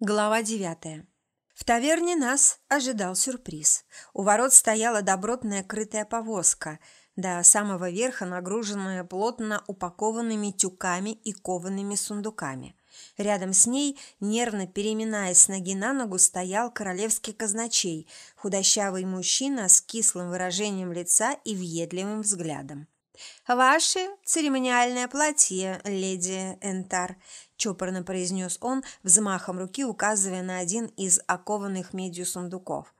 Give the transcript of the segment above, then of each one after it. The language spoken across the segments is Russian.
Глава девятая. В таверне нас ожидал сюрприз. У ворот стояла добротная крытая повозка, до самого верха нагруженная плотно упакованными тюками и коваными сундуками. Рядом с ней, нервно переминаясь с ноги на ногу, стоял королевский казначей, худощавый мужчина с кислым выражением лица и въедливым взглядом. «Ваше церемониальное платье, леди Энтар», – чопорно произнес он, взмахом руки указывая на один из окованных медью сундуков.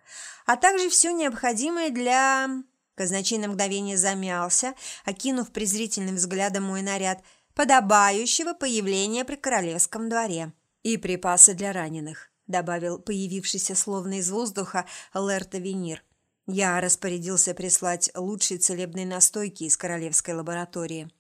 «А также все необходимое для...» Казначей на мгновение замялся, окинув презрительным взглядом мой наряд, подобающего появления при королевском дворе. «И припасы для раненых», – добавил появившийся словно из воздуха Лерта Венир. Я распорядился прислать лучшие целебные настойки из королевской лаборатории.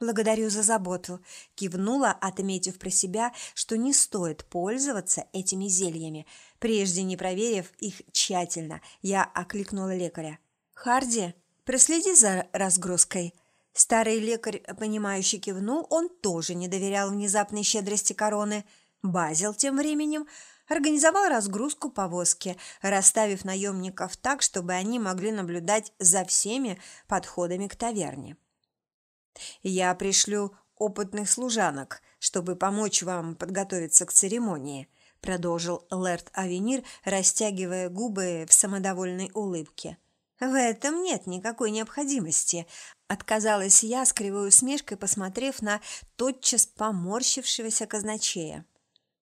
«Благодарю за заботу», – кивнула, отметив про себя, что не стоит пользоваться этими зельями. Прежде не проверив их тщательно, я окликнула лекаря. «Харди, проследи за разгрузкой». Старый лекарь, понимающий кивнул, он тоже не доверял внезапной щедрости короны. Базил тем временем организовал разгрузку повозки, расставив наемников так, чтобы они могли наблюдать за всеми подходами к таверне. «Я пришлю опытных служанок, чтобы помочь вам подготовиться к церемонии», продолжил Лэрд Авенир, растягивая губы в самодовольной улыбке. «В этом нет никакой необходимости», – отказалась я с кривой усмешкой, посмотрев на тотчас поморщившегося казначея.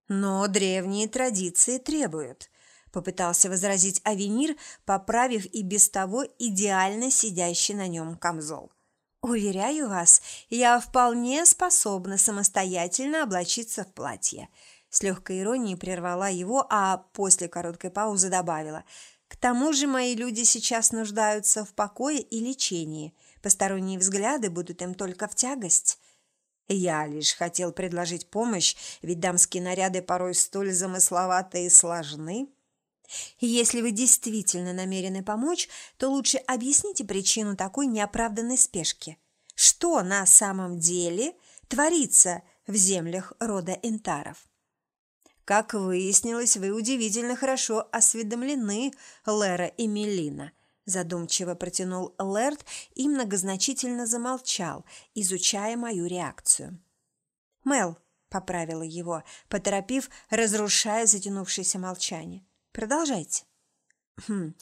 Но древние традиции требуют, попытался возразить Авенир, поправив и без того идеально сидящий на нем камзол. Уверяю вас, я вполне способна самостоятельно облачиться в платье. С легкой иронией прервала его, а после короткой паузы добавила: к тому же мои люди сейчас нуждаются в покое и лечении. Посторонние взгляды будут им только в тягость. Я лишь хотел предложить помощь, ведь дамские наряды порой столь замысловаты и сложны. Если вы действительно намерены помочь, то лучше объясните причину такой неоправданной спешки. Что на самом деле творится в землях рода Энтаров? Как выяснилось, вы удивительно хорошо осведомлены, Лера и Мелина задумчиво протянул Лэрд и многозначительно замолчал, изучая мою реакцию. Мел поправила его, поторопив, разрушая затянувшееся молчание. Продолжайте. Хм.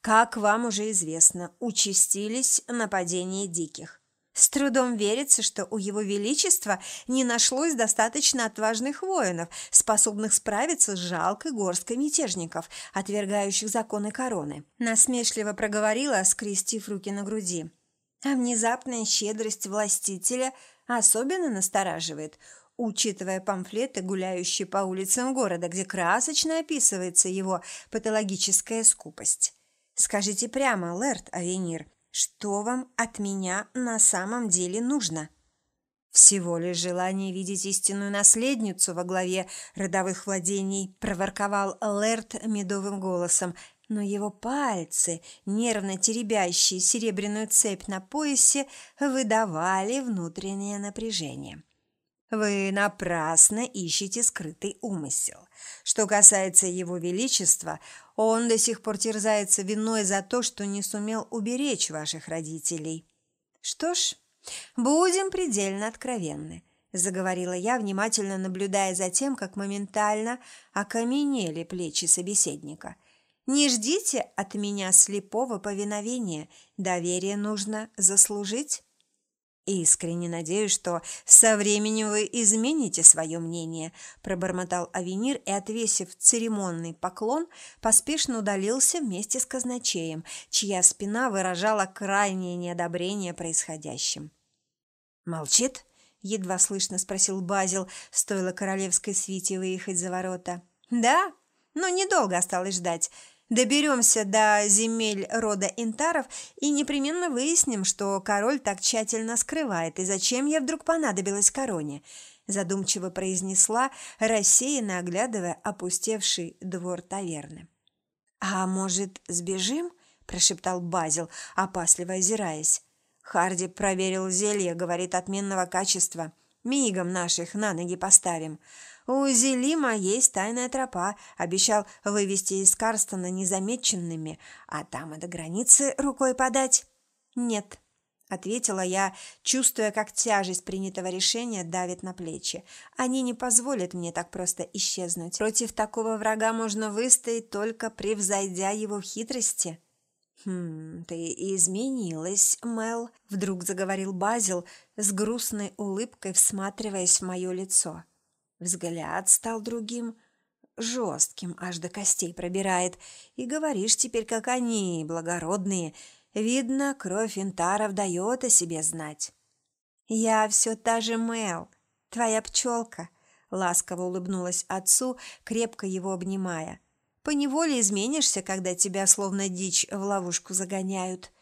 Как вам уже известно, участились нападения диких. С трудом верится, что у его величества не нашлось достаточно отважных воинов, способных справиться с жалкой горсткой мятежников, отвергающих законы короны. Насмешливо проговорила, скрестив руки на груди. А внезапная щедрость властителя особенно настораживает, учитывая памфлеты, гуляющие по улицам города, где красочно описывается его патологическая скупость. Скажите прямо, лэрд Авенир, что вам от меня на самом деле нужно? Всего лишь желание видеть истинную наследницу во главе родовых владений, проворковал Лэрт медовым голосом, но его пальцы, нервно теребящие серебряную цепь на поясе, выдавали внутреннее напряжение. Вы напрасно ищете скрытый умысел. Что касается его величества, он до сих пор терзается виной за то, что не сумел уберечь ваших родителей. Что ж, будем предельно откровенны, заговорила я, внимательно наблюдая за тем, как моментально окаменели плечи собеседника. Не ждите от меня слепого повиновения, доверие нужно заслужить. «Искренне надеюсь, что со временем вы измените свое мнение», – пробормотал Авенир и, отвесив церемонный поклон, поспешно удалился вместе с казначеем, чья спина выражала крайнее неодобрение происходящим. «Молчит?» – едва слышно спросил Базил, стоило королевской свите выехать за ворота. «Да, но недолго осталось ждать», Доберемся до земель рода Интаров и непременно выясним, что король так тщательно скрывает, и зачем я вдруг понадобилась короне», – задумчиво произнесла, рассеянно оглядывая опустевший двор таверны. «А может, сбежим?» – прошептал Базил, опасливо озираясь. Харди проверил зелье, говорит, отменного качества. Мигом наших на ноги поставим. У Зелима есть тайная тропа. Обещал вывести из Карстона незамеченными, а там и до границы рукой подать. Нет, ответила я, чувствуя, как тяжесть принятого решения давит на плечи. Они не позволят мне так просто исчезнуть. Против такого врага можно выстоять, только превзойдя его хитрости. «Хм, ты изменилась, Мел», – вдруг заговорил Базил с грустной улыбкой, всматриваясь в мое лицо. Взгляд стал другим, жестким, аж до костей пробирает. И говоришь теперь, как они, благородные. Видно, кровь интаров дает о себе знать. «Я все та же Мел, твоя пчелка», – ласково улыбнулась отцу, крепко его обнимая. Поневоле изменишься, когда тебя словно дичь в ловушку загоняют.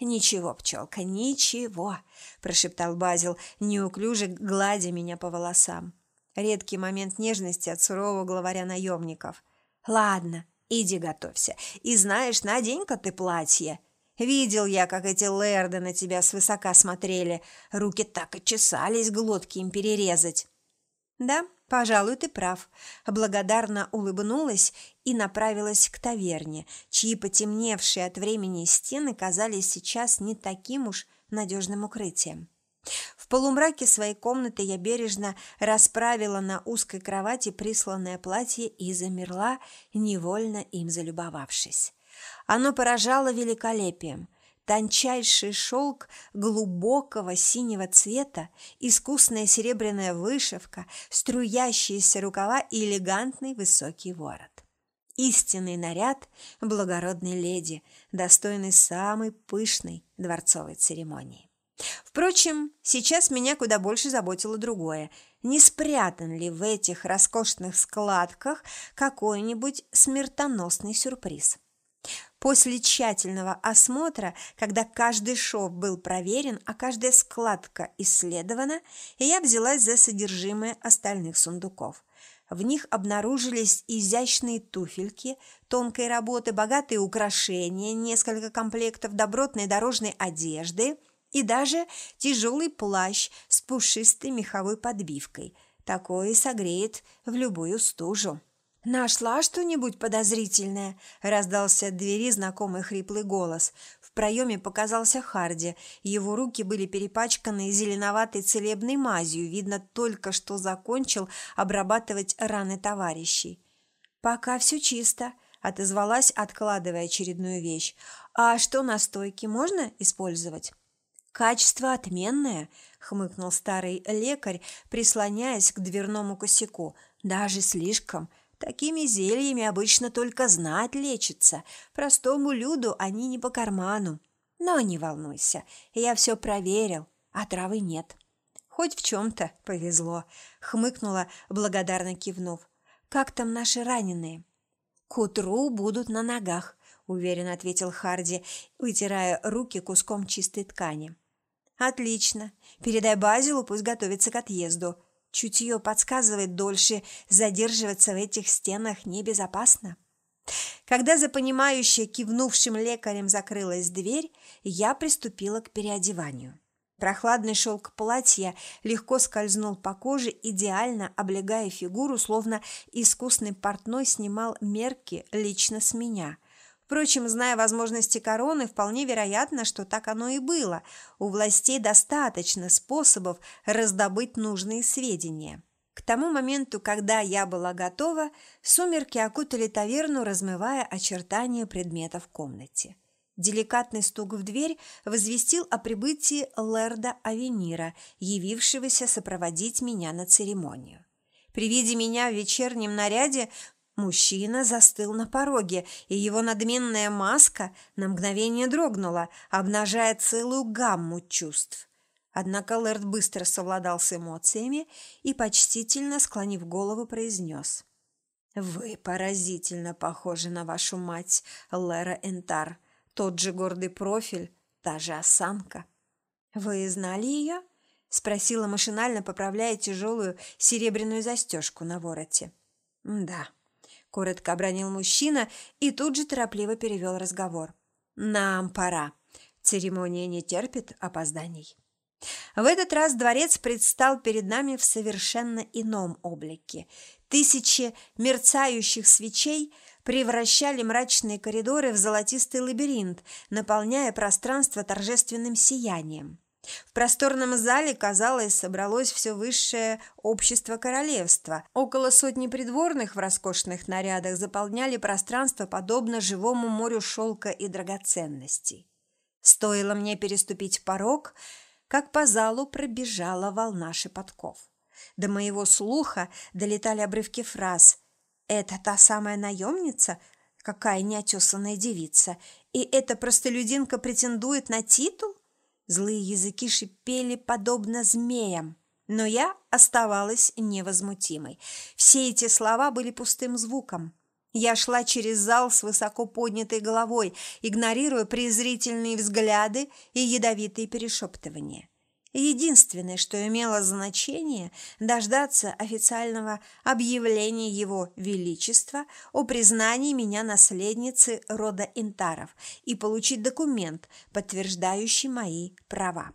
«Ничего, пчелка, ничего», – прошептал Базил, неуклюже гладя меня по волосам. Редкий момент нежности от сурового главаря наемников. «Ладно, иди готовься. И знаешь, надень-ка ты платье. Видел я, как эти лэрды на тебя свысока смотрели. Руки так и чесались глотки им перерезать». «Да, «Пожалуй, ты прав», – благодарно улыбнулась и направилась к таверне, чьи потемневшие от времени стены казались сейчас не таким уж надежным укрытием. В полумраке своей комнаты я бережно расправила на узкой кровати присланное платье и замерла, невольно им залюбовавшись. Оно поражало великолепием, Тончайший шелк глубокого синего цвета, искусная серебряная вышивка, струящиеся рукава и элегантный высокий ворот. Истинный наряд благородной леди, достойный самой пышной дворцовой церемонии. Впрочем, сейчас меня куда больше заботило другое. Не спрятан ли в этих роскошных складках какой-нибудь смертоносный сюрприз? После тщательного осмотра, когда каждый шов был проверен, а каждая складка исследована, я взялась за содержимое остальных сундуков. В них обнаружились изящные туфельки, тонкой работы, богатые украшения, несколько комплектов добротной дорожной одежды и даже тяжелый плащ с пушистой меховой подбивкой. Такое согреет в любую стужу. «Нашла что-нибудь подозрительное?» – раздался от двери знакомый хриплый голос. В проеме показался Харди. Его руки были перепачканы зеленоватой целебной мазью. Видно, только что закончил обрабатывать раны товарищей. «Пока все чисто», – отозвалась, откладывая очередную вещь. «А что на стойке можно использовать?» «Качество отменное», – хмыкнул старый лекарь, прислоняясь к дверному косяку. «Даже слишком». Такими зельями обычно только знать лечится. Простому люду они не по карману. Но не волнуйся, я все проверил, а травы нет. Хоть в чем-то повезло, хмыкнула, благодарно кивнув. Как там наши раненые? К утру будут на ногах, уверенно ответил Харди, вытирая руки куском чистой ткани. Отлично. Передай Базилу, пусть готовится к отъезду. Чутье подсказывает дольше, задерживаться в этих стенах небезопасно. Когда за понимающе кивнувшим лекарем закрылась дверь, я приступила к переодеванию. Прохладный шелк платья легко скользнул по коже, идеально облегая фигуру, словно искусный портной снимал мерки лично с меня – Впрочем, зная возможности короны, вполне вероятно, что так оно и было. У властей достаточно способов раздобыть нужные сведения. К тому моменту, когда я была готова, сумерки окутали таверну, размывая очертания предметов в комнате. Деликатный стук в дверь возвестил о прибытии Лерда Авенира, явившегося сопроводить меня на церемонию. При виде меня в вечернем наряде Мужчина застыл на пороге, и его надменная маска на мгновение дрогнула, обнажая целую гамму чувств. Однако Лэрд быстро совладал с эмоциями и, почтительно склонив голову, произнес. «Вы поразительно похожи на вашу мать, Лера Энтар. Тот же гордый профиль, та же осанка». «Вы знали ее?» – спросила машинально, поправляя тяжелую серебряную застежку на вороте. «Да», коротко обронил мужчина и тут же торопливо перевел разговор. «Нам пора. Церемония не терпит опозданий». В этот раз дворец предстал перед нами в совершенно ином облике. Тысячи мерцающих свечей превращали мрачные коридоры в золотистый лабиринт, наполняя пространство торжественным сиянием. В просторном зале, казалось, собралось все высшее общество королевства. Около сотни придворных в роскошных нарядах заполняли пространство, подобно живому морю шелка и драгоценностей. Стоило мне переступить порог – как по залу пробежала волна шепотков. До моего слуха долетали обрывки фраз «Это та самая наемница? Какая неотесанная девица! И эта простолюдинка претендует на титул?» Злые языки шипели подобно змеям. Но я оставалась невозмутимой. Все эти слова были пустым звуком. Я шла через зал с высоко поднятой головой, игнорируя презрительные взгляды и ядовитые перешептывания. Единственное, что имело значение – дождаться официального объявления Его Величества о признании меня наследницы рода Интаров и получить документ, подтверждающий мои права.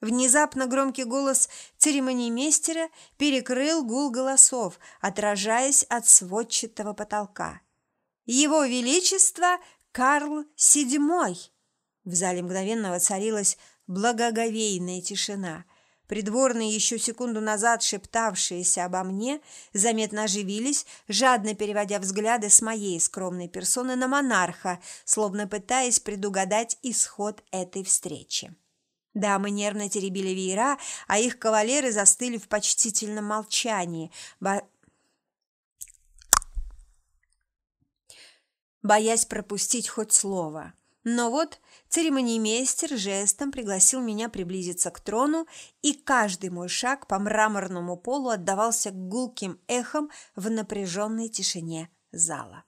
Внезапно громкий голос церемониймейстера перекрыл гул голосов, отражаясь от сводчатого потолка. «Его Величество Карл VII!» В зале мгновенно воцарилась благоговейная тишина. Придворные, еще секунду назад шептавшиеся обо мне, заметно оживились, жадно переводя взгляды с моей скромной персоны на монарха, словно пытаясь предугадать исход этой встречи. Дамы нервно теребили веера, а их кавалеры застыли в почтительном молчании, бо... боясь пропустить хоть слово. Но вот церемониймейстер жестом пригласил меня приблизиться к трону, и каждый мой шаг по мраморному полу отдавался гулким эхом в напряженной тишине зала.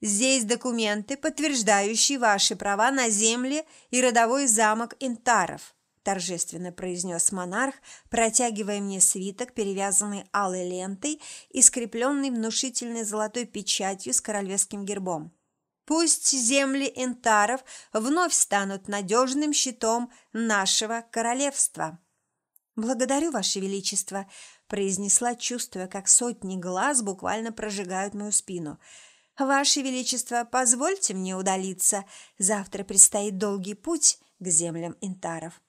Здесь документы, подтверждающие ваши права на земли и родовой замок Интаров», торжественно произнес монарх, протягивая мне свиток, перевязанный алой лентой и скрепленный внушительной золотой печатью с королевским гербом. Пусть земли Интаров вновь станут надежным щитом нашего королевства. «Благодарю, Ваше Величество», – произнесла, чувствуя, как сотни глаз буквально прожигают мою спину – «Ваше Величество, позвольте мне удалиться. Завтра предстоит долгий путь к землям Интаров».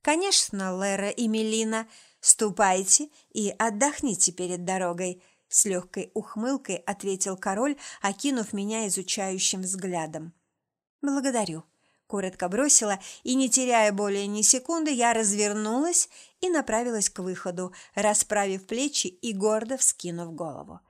«Конечно, Лера и Мелина, ступайте и отдохните перед дорогой», с легкой ухмылкой ответил король, окинув меня изучающим взглядом. «Благодарю», – коротко бросила, и, не теряя более ни секунды, я развернулась и направилась к выходу, расправив плечи и гордо вскинув голову.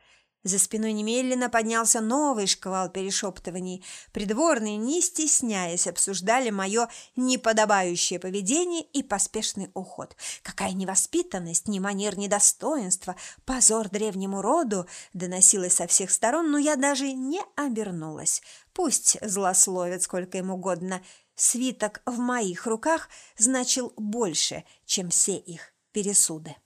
За спиной немедленно поднялся новый шквал перешептываний. Придворные, не стесняясь, обсуждали мое неподобающее поведение и поспешный уход. Какая невоспитанность, ни манер, ни достоинства, позор древнему роду доносилось со всех сторон, но я даже не обернулась. Пусть злословят сколько им угодно. Свиток в моих руках значил больше, чем все их пересуды.